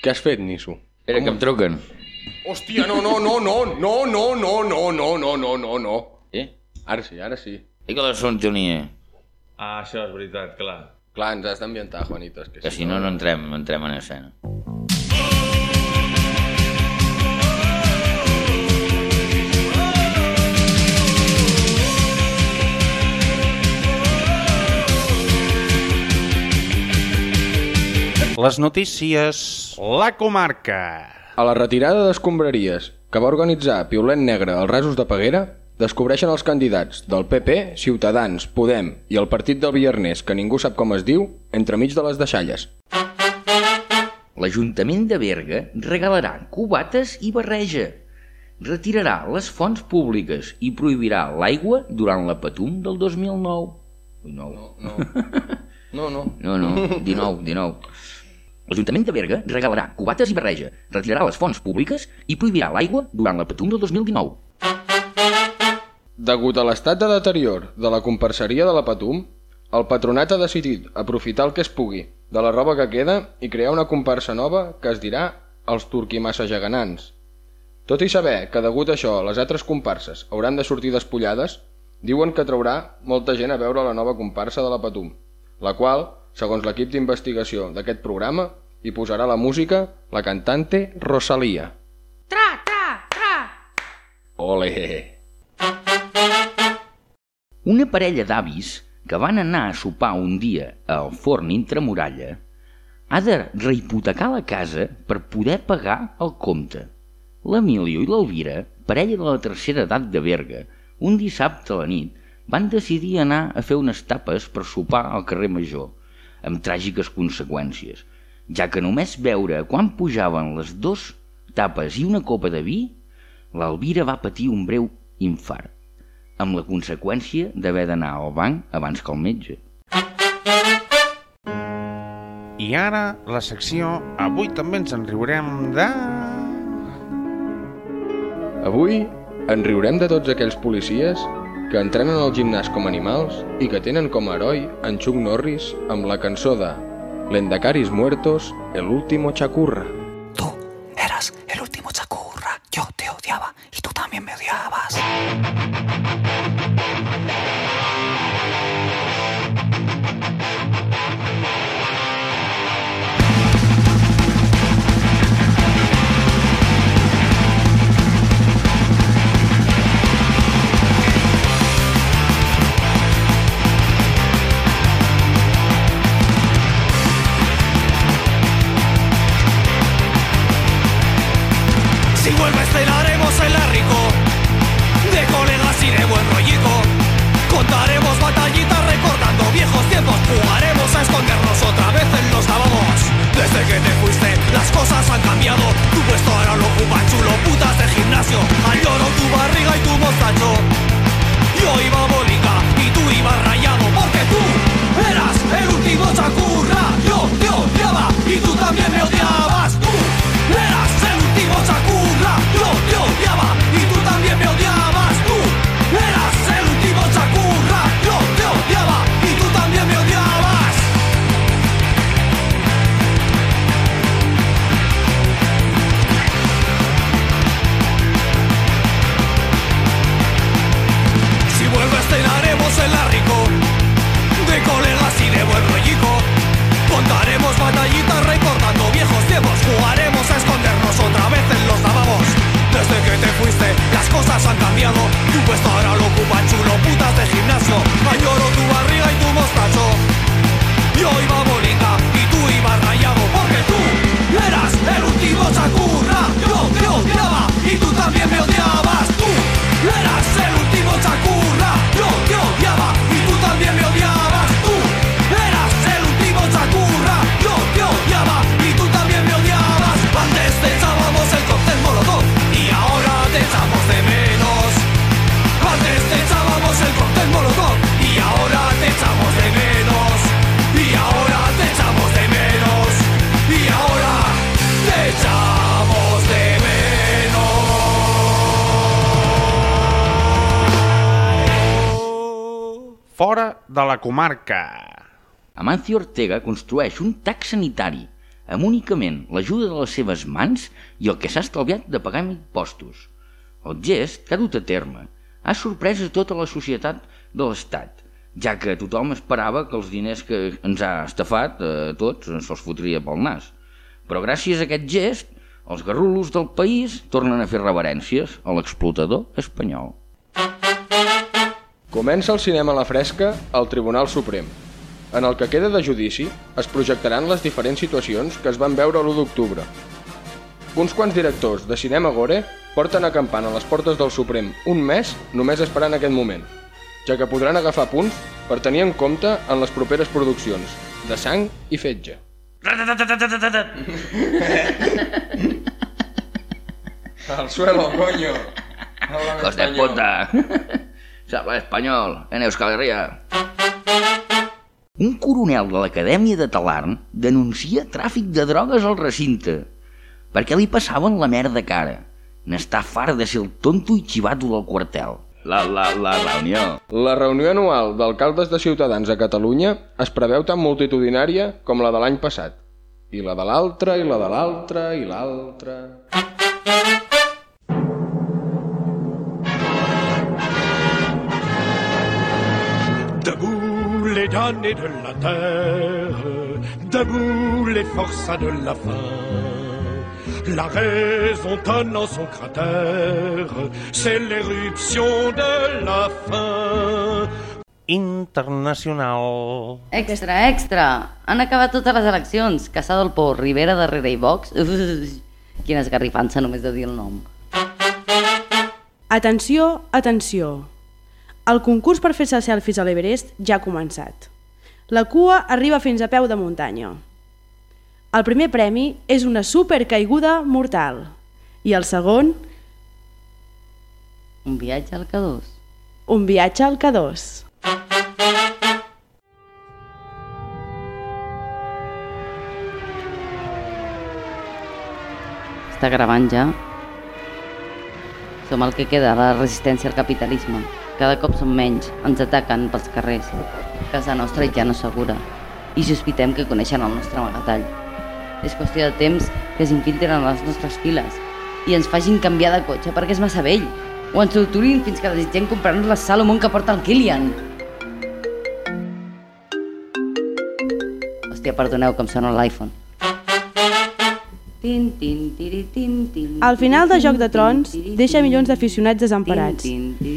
Què has fet, Nisso? Era que em truquen. Hòstia, no, no, no, no, no, no, no, no, no, no, no, no, no. Eh? Ara sí, ara sí. I que la sintonia? Ah, això és veritat, clar. Clar, ens has d'ambientar, Juanitos. Que, Que si no, no entrem, no entrem en escena. Les notícies... La comarca. A la retirada d'escombraries que va organitzar Piulet Negre als Rasos de Peguera, descobreixen els candidats del PP, Ciutadans, Podem i el partit del Viernes, que ningú sap com es diu, entremig de les deixalles. L'Ajuntament de Berga regalarà cubates i barreja. Retirarà les fonts públiques i prohibirà l'aigua durant la Patum del 2009. Ui, nou. No, no, no. No, no, 19, 19. L'Ajuntament de Berga regalarà cubates i barreja, retirarà les fonts públiques i prohibirà l'aigua durant la Patum del 2019. Degut a l'estat de deterior de la comparseria de la Patum, el patronat ha decidit aprofitar el que es pugui de la roba que queda i crear una comparsa nova que es dirà els turquimassageganants. Tot i saber que degut a això les altres comparses hauran de sortir despullades, diuen que traurà molta gent a veure la nova comparsa de la Patum, la qual, segons l'equip d'investigació d'aquest programa, hi posarà la música la cantante Rosalia. Tra, tra, tra. Ole! Una parella d'avis que van anar a sopar un dia al forn intramuralla ha de rehipotecar la casa per poder pagar el compte. L'Emilio i l'Elvira, parella de la tercera edat de Berga, un dissabte a la nit van decidir anar a fer unes tapes per sopar al carrer Major, amb tràgiques conseqüències, ja que només veure quan pujaven les dos tapes i una copa de vi, l'Elvira va patir un breu infart amb la conseqüència d'haver d'anar al banc abans que el metge. I ara, la secció Avui també ens en riurem de... Avui en riurem de tots aquells policies que entrenen al gimnàs com animals i que tenen com a heroi en Chuck Norris amb la cançó de Lendacaris muertos, el último chacurra. Jugaremos a escondernos otra vez en los lavabos. Desde que te fuiste las cosas han cambiado. Tu puesto ahora lo ocupa chulo putas de gimnasio. Al lloro tu barriga y tu mostacho. Yo iba bolica y tú ibas rayado Porque tú eras el último chacurra Fora de la comarca. Amancio Ortega construeix un tac sanitari amb únicament l'ajuda de les seves mans i el que s'ha estalviat de pagar impostos. El gest que ha dut a terme ha sorprès a tota la societat de l'Estat, ja que tothom esperava que els diners que ens ha estafat a tots se'ls fotria pel nas. Però gràcies a aquest gest, els garrulos del país tornen a fer reverències a l'explotador espanyol. Comença el cinema a la fresca al Tribunal Suprem. En el que queda de judici es projectaran les diferents situacions que es van veure l'1 d'octubre. Uns quants directors de cinema gore porten acampant a les portes del Suprem un mes només esperant aquest moment, ja que podran agafar punts per tenir en compte en les properes produccions de sang i fetge. Al suelo, coño! ¡Hijos de puta! Se habla español en Euskal Herria. Un coronel de l'Acadèmia de Talarn denuncia tràfic de drogues al recinte perquè li passaven la merda cara. N'està fart de ser el tonto i xivato del quartel. La, la, la reunió. La reunió anual d'alcaldes de Ciutadans a Catalunya es preveu tan multitudinària com la de l'any passat. I la de l'altre, i la de l'altre, i l'altre... damnés de la terre, debout les forçats de la faim. La raison tonne en son cratère, c'est l'éruption de la faim. Internacional. Extra, extra! Han acabat totes les eleccions. Caçà del Pou, Rivera darrere i Vox. Uf, quina esgarrifança només de dir el nom. Atenció, atenció. El concurs per fer-se selfies a l'Everest ja ha començat. La cua arriba fins a peu de muntanya. El primer premi és una supercaiguda mortal i el segon, Un viatge al K2. un viatge al K2. Està gravant ja. Som el que queda la resistència al capitalisme. Cada cop som menys, ens ataquen pels carrers. Casa nostra ja no segura. I sospitem que coneixen el nostre amagatall. És qüestió de temps que s'infiltren a les nostres files i ens facin canviar de cotxe perquè és massa vell. O ens torturin fins que desitgem comprar-nos la Salomon que porta el Kilian. Hòstia, perdoneu que em sona l'iPhone. Al final de Joc de Trons deixa milions d'aficionats desemparats.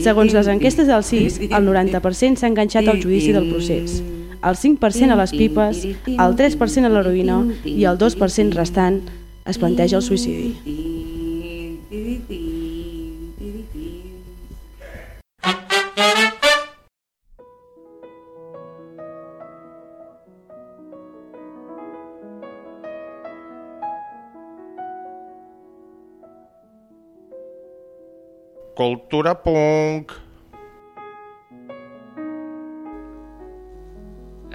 Segons les enquestes del CIS, el 90% s'ha enganxat al judici del procés, el 5% a les pipes, el 3% a l'heroïna i el 2% restant es planteja el suïcidi. Cultura punk.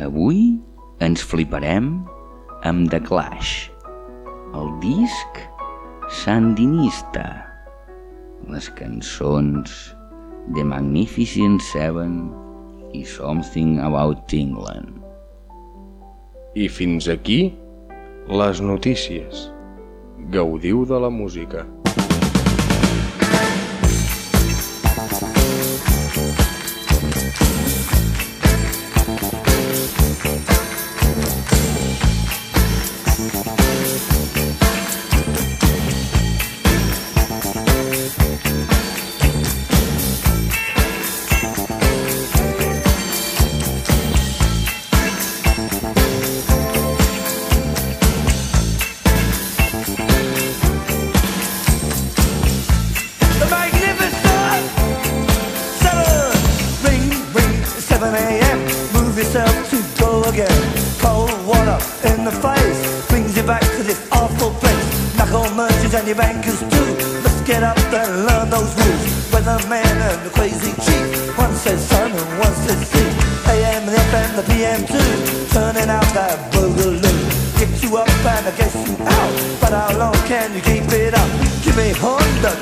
Avui ens fliparem amb The Clash, el disc sandinista, les cançons The Magnificent Seven i Something About England. I fins aquí les notícies. Gaudiu de la música. Your bankers too. Let's get up and learn those rules. When the man and the crazy chief. One says sun and one says sea. AM and FM, the PM too. Turning out that boogaloo. Get you up and I guess you out. But how long can you keep it up? Give me Honda,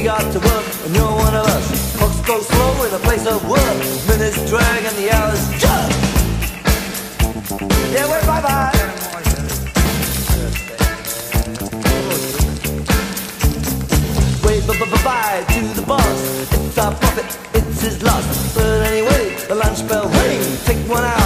We got to work, and you're one of us. Clocks go slow in a place of work. Minutes drag and the hours jump. Yeah, wait, bye bye. Wave bye to the boss. It's our profit, it's his loss. But anyway, the lunch bell ring. Take one out,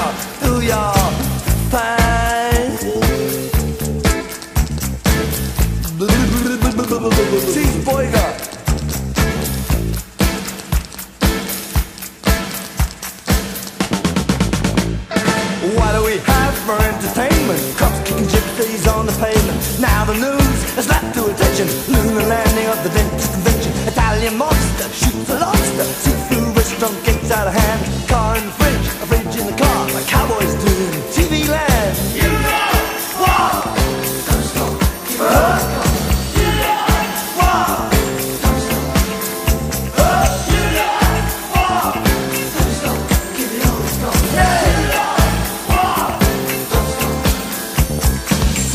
kicking on the pavement. Now the news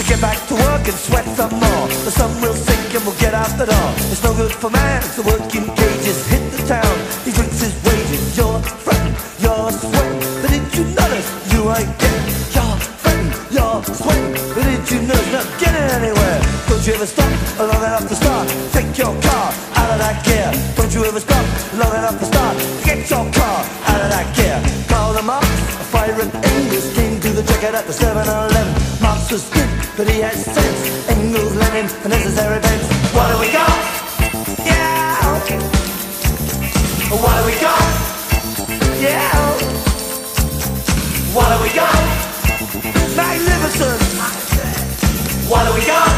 get back to work and sweat some more. The sun will sink and we'll get out the door. It's no good for man, so working cages hit the town. He drinks his wages. You're fretting, you're sweating. But did you notice you ain't getting? You're fretting, you're sweating. But did you notice not getting anywhere? Don't you ever stop long enough to start? Take your car out of that gear. Don't you ever stop long enough to start? Get your car out of that gear. Call them up, a fire at Engels came to the checkout at the 7-Eleven. Was good, but he has sense. Engels, Lenin, a necessary events. What do we got? Yeah. What do we got? Yeah. What do we got? Magnificent. What do we got?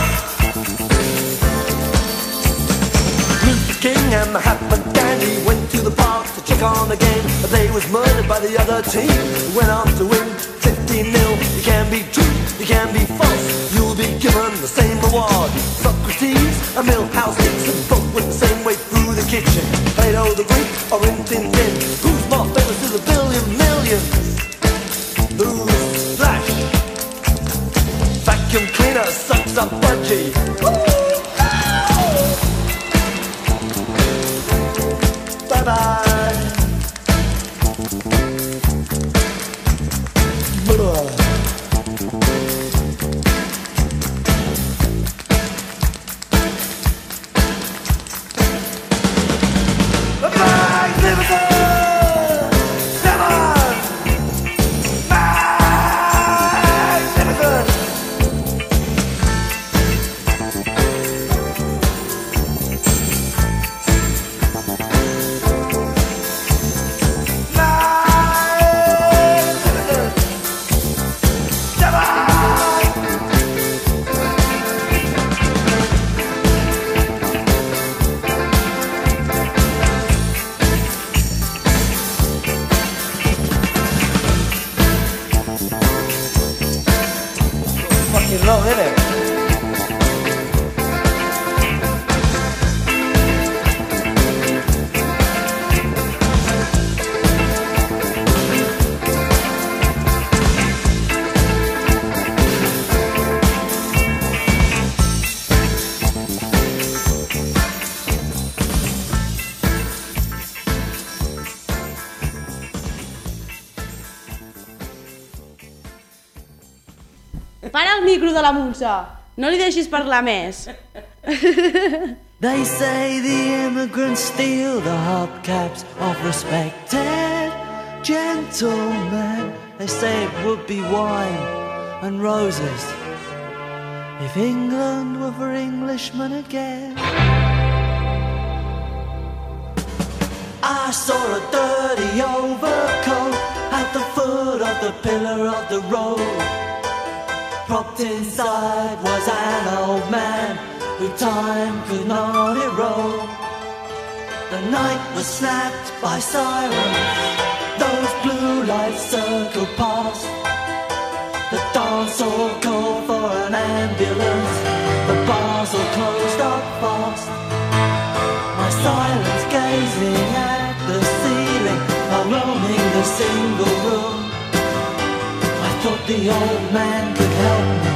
Luther King and Mahatma Gandhi went to the park to check on the game. But they was murdered by the other team. Went on to win 15 nil. You can be true, you can be false. You'll be given the same reward. Socrates, a Millhouse Dixon, both went the same way through the kitchen. Plato the Greek or Rin Tin Tin. Who's more famous to the billion millions? Who's Flash? Vacuum cleaner sucks up budgie. Bye bye. La Montse. No li deixis parlar més. They say the immigrants steal the hubcaps of respected gentlemen. They say it would be wine and roses if England were for Englishmen again. I saw a dirty overcoat at the foot of the pillar of the road. Propped inside was an old man who time could not erode. The night was snapped by sirens, those blue lights circled past. The dance hall called for an ambulance, the bars all closed up fast. My silence gazing at the ceiling, while roaming the thought old man could help me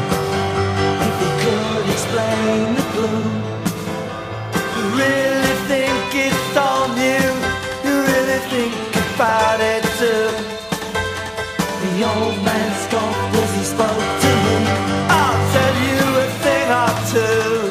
if he could explain the gloom. You really think it's all new? You really think about it too? The old man scoffed as he spoke to me. I'll tell you a thing or two.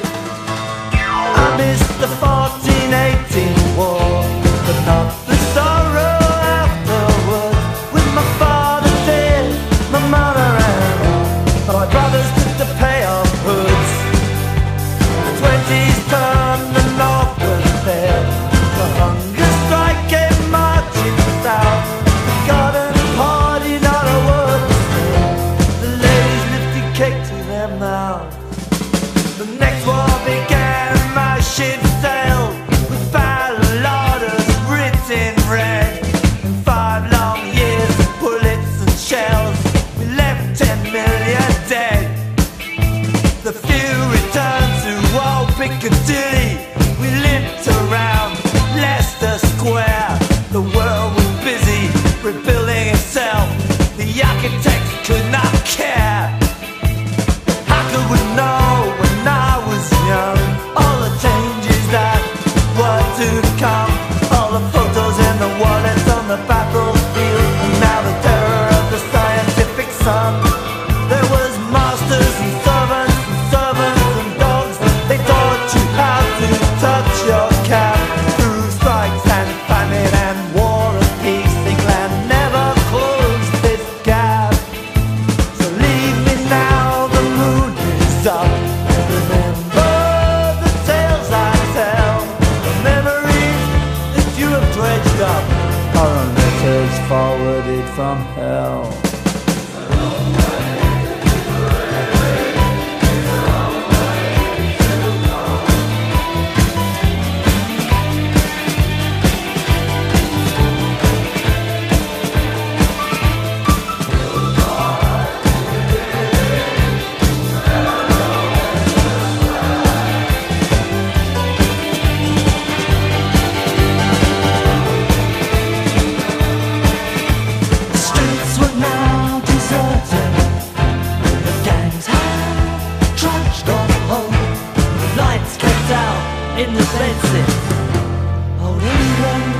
England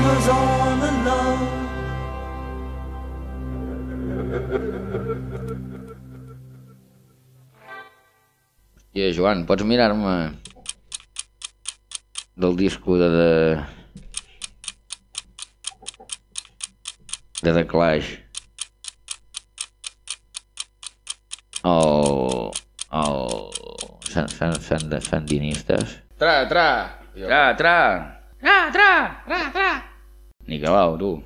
Joan, pots mirar-me del disco de... de, de The Clash. El... el... Sandinistes. Tra, tra! Tra, tra! ¡Ra, tra! ¡Ra, tra! Ni cagado, tú.